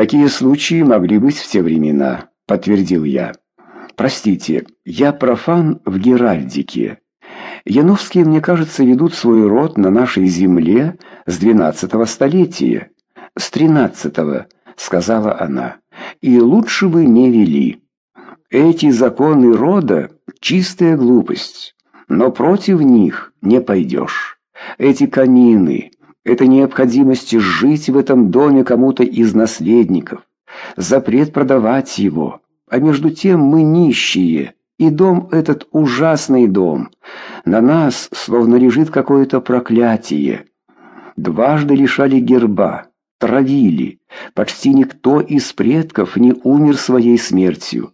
Такие случаи могли быть в те времена, подтвердил я. Простите, я профан в геральдике. Яновские, мне кажется, ведут свой род на нашей земле с двенадцатого столетия. С тринадцатого, сказала она. И лучше бы не вели. Эти законы рода — чистая глупость, но против них не пойдешь. Эти камины — это необходимость жить в этом доме кому-то из наследников, запрет продавать его, а между тем мы нищие, и дом этот ужасный дом. На нас словно лежит какое-то проклятие. Дважды лишали герба, травили, почти никто из предков не умер своей смертью.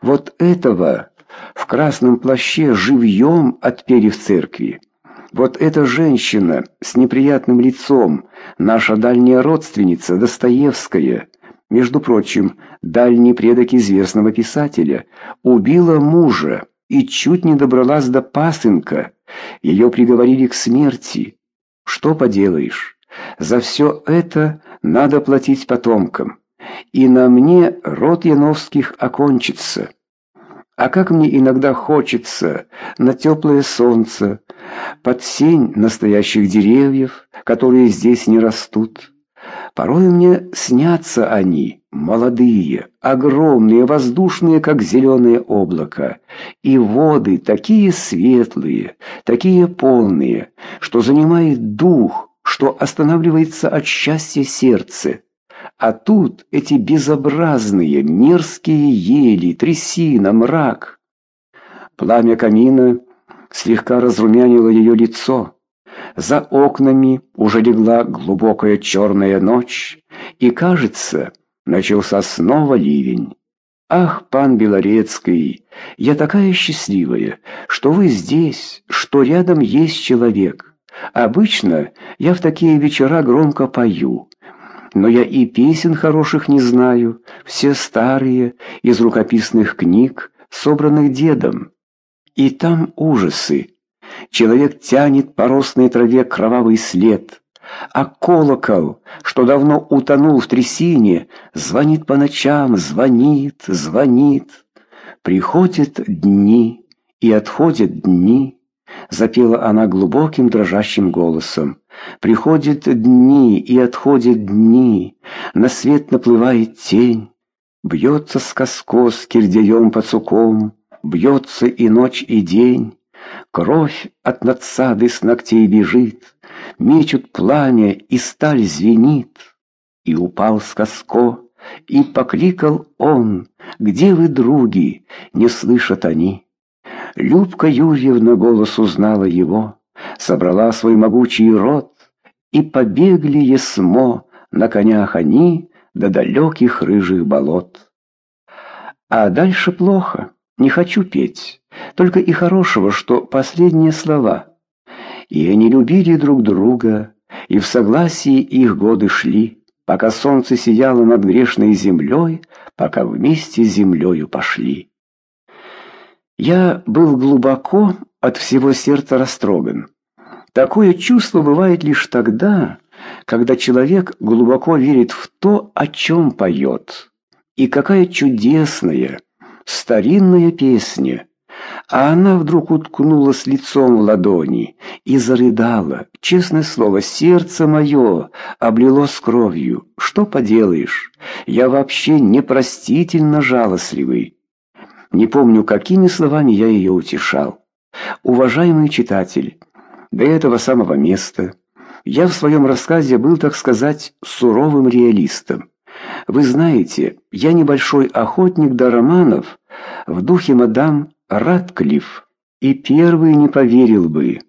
Вот этого в красном плаще живьем отпели в церкви. Вот эта женщина с неприятным лицом, наша дальняя родственница Достоевская, между прочим, дальний предок известного писателя, убила мужа и чуть не добралась до пасынка. Ее приговорили к смерти. Что поделаешь? За все это надо платить потомкам и на мне род Яновских окончится. А как мне иногда хочется на теплое солнце, под сень настоящих деревьев, которые здесь не растут. Порой мне снятся они, молодые, огромные, воздушные, как зеленое облако, и воды такие светлые, такие полные, что занимает дух, что останавливается от счастья сердце. А тут эти безобразные, мерзкие ели, трясина, мрак. Пламя камина слегка разрумянило ее лицо. За окнами уже легла глубокая черная ночь, и, кажется, начался снова ливень. «Ах, пан Белорецкий, я такая счастливая, что вы здесь, что рядом есть человек. Обычно я в такие вечера громко пою, но я и песен хороших не знаю, все старые, из рукописных книг, собранных дедом. И там ужасы. Человек тянет по росной траве кровавый след, а колокол, что давно утонул в трясине, звонит по ночам, звонит, звонит. Приходят дни и отходят дни, запела она глубоким дрожащим голосом. Приходят дни и отходят дни, на свет наплывает тень. Бьется сказко с кирдеем пацуком, бьется и ночь, и день. Кровь от надсады с ногтей бежит, мечут пламя, и сталь звенит. И упал сказко, и покликал он, где вы, други, не слышат они. Любка Юрьевна голос узнала его, собрала свой могучий род, и побегли есмо на конях они до далеких рыжих болот. А дальше плохо, не хочу петь, только и хорошего, что последние слова. И они любили друг друга, и в согласии их годы шли, пока солнце сияло над грешной землей, пока вместе с землею пошли. Я был глубоко от всего сердца растроган. Такое чувство бывает лишь тогда, когда человек глубоко верит в то, о чем поет. И какая чудесная, старинная песня. А она вдруг уткнулась лицом в ладони и зарыдала. Честное слово, сердце мое облилось кровью. Что поделаешь, я вообще непростительно жалостливый. Не помню, какими словами я ее утешал. Уважаемый читатель, до этого самого места я в своем рассказе был, так сказать, суровым реалистом. Вы знаете, я небольшой охотник до романов в духе мадам Ратклифф, и первый не поверил бы,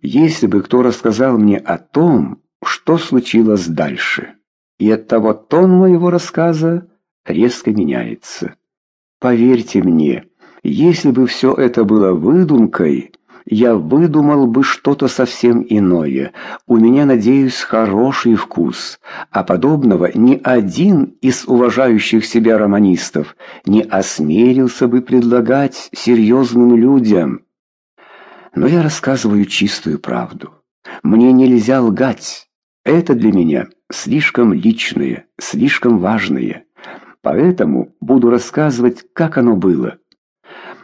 если бы кто рассказал мне о том, что случилось дальше. И оттого тон моего рассказа резко меняется. Поверьте мне, если бы все это было выдумкой, я выдумал бы что-то совсем иное. У меня, надеюсь, хороший вкус, а подобного ни один из уважающих себя романистов не осмелился бы предлагать серьезным людям. Но я рассказываю чистую правду. Мне нельзя лгать. Это для меня слишком личное, слишком важное. Поэтому буду рассказывать, как оно было.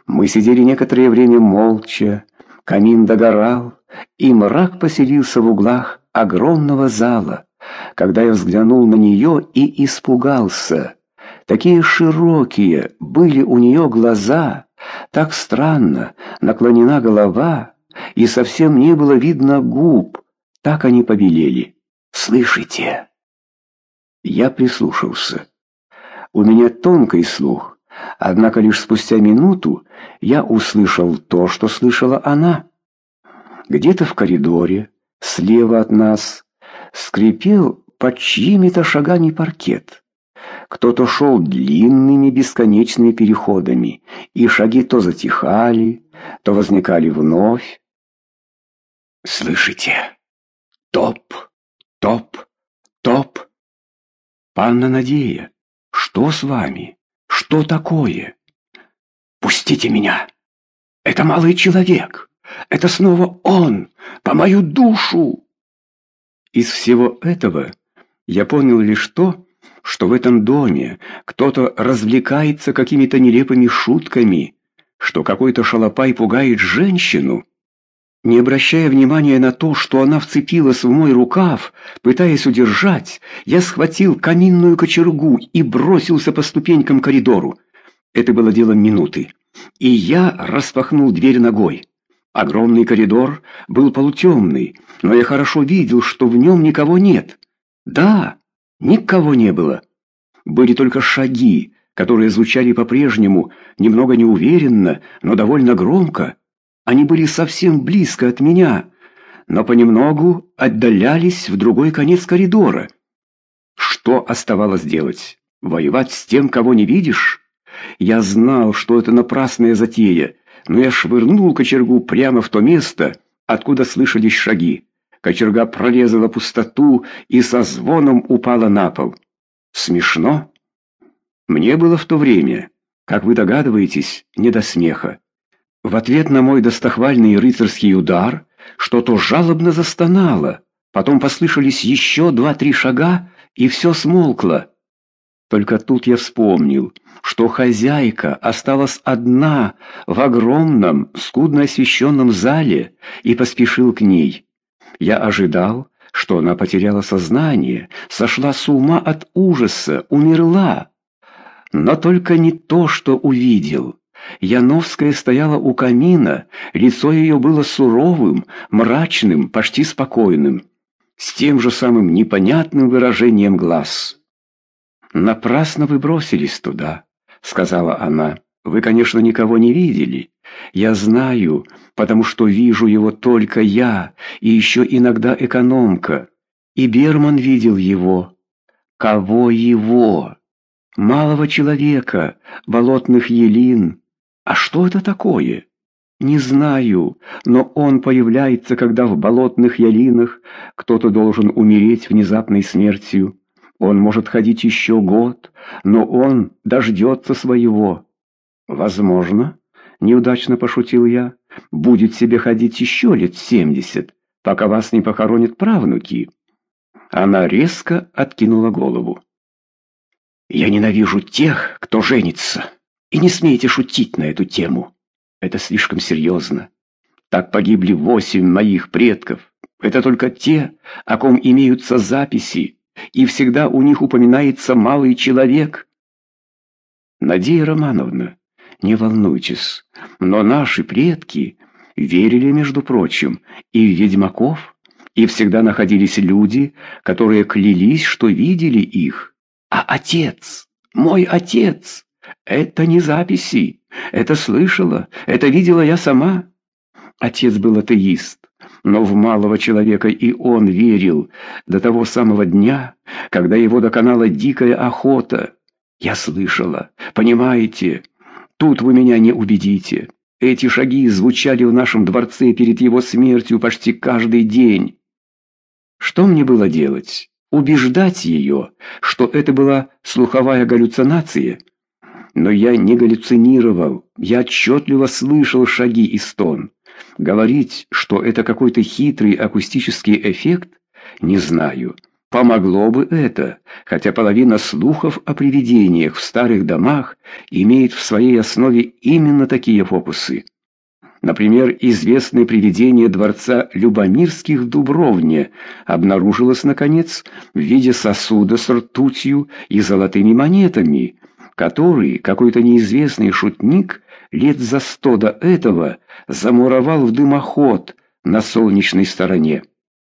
Мы сидели некоторое время молча, камин догорал, и мрак поселился в углах огромного зала. Когда я взглянул на нее и испугался. Такие широкие были у нее глаза, так странно наклонена голова, и совсем не было видно губ, так они побелели. «Слышите?» Я прислушался. У меня тонкий слух, однако лишь спустя минуту я услышал то, что слышала она. Где-то в коридоре, слева от нас, скрипел под чьими-то шагами паркет. Кто-то шел длинными бесконечными переходами, и шаги то затихали, то возникали вновь. «Слышите? Топ, топ, топ!» «Панна Надея, что с вами? Что такое?» «Пустите меня! Это малый человек! Это снова он! По мою душу!» Из всего этого я понял лишь то, что в этом доме кто-то развлекается какими-то нелепыми шутками, что какой-то шалопай пугает женщину. Не обращая внимания на то, что она вцепилась в мой рукав, пытаясь удержать, я схватил каминную кочергу и бросился по ступенькам коридору. Это было делом минуты. И я распахнул дверь ногой. Огромный коридор был полутемный, но я хорошо видел, что в нем никого нет. Да, никого не было. Были только шаги, которые звучали по-прежнему, немного неуверенно, но довольно громко. Они были совсем близко от меня, но понемногу отдалялись в другой конец коридора. Что оставалось делать? Воевать с тем, кого не видишь? Я знал, что это напрасная затея, но я швырнул кочергу прямо в то место, откуда слышались шаги. Кочерга прорезала пустоту и со звоном упала на пол. Смешно? Мне было в то время, как вы догадываетесь, не до смеха. В ответ на мой достохвальный рыцарский удар что-то жалобно застонало. Потом послышались еще два-три шага, и все смолкло. Только тут я вспомнил, что хозяйка осталась одна в огромном, скудно освещенном зале и поспешил к ней. Я ожидал, что она потеряла сознание, сошла с ума от ужаса, умерла. Но только не то, что увидел. Яновская стояла у камина, лицо ее было суровым, мрачным, почти спокойным, с тем же самым непонятным выражением глаз. «Напрасно вы бросились туда», — сказала она. «Вы, конечно, никого не видели. Я знаю, потому что вижу его только я и еще иногда экономка. И Берман видел его. Кого его? Малого человека, болотных елин. А что это такое? Не знаю, но он появляется, когда в болотных ялинах кто-то должен умереть внезапной смертью. Он может ходить еще год, но он дождется своего. Возможно, неудачно пошутил я, будет себе ходить еще лет семьдесят, пока вас не похоронят правнуки. Она резко откинула голову. Я ненавижу тех, кто женится. И не смейте шутить на эту тему. Это слишком серьезно. Так погибли восемь моих предков. Это только те, о ком имеются записи, и всегда у них упоминается малый человек. Надея Романовна, не волнуйтесь, но наши предки верили, между прочим, и в ведьмаков, и всегда находились люди, которые клялись, что видели их. А отец, мой отец, это не записи, это слышала, это видела я сама. Отец был атеист, но в малого человека и он верил до того самого дня, когда его доконала дикая охота. Я слышала, понимаете? Тут вы меня не убедите. Эти шаги звучали в нашем дворце перед его смертью почти каждый день. Что мне было делать? Убеждать ее, что это была слуховая галлюцинация? Но я не галлюцинировал, я отчетливо слышал шаги и стон. Говорить, что это какой-то хитрый акустический эффект, Не знаю. Помогло бы это, хотя половина слухов о привидениях в старых домах имеет в своей основе именно такие фокусы. Например, известное привидение дворца Любомирских в Дубровне обнаружилось, наконец, в виде сосуда с ртутью и золотыми монетами, который какой-то неизвестный шутник лет за сто до этого замуровал в дымоход на солнечной стороне.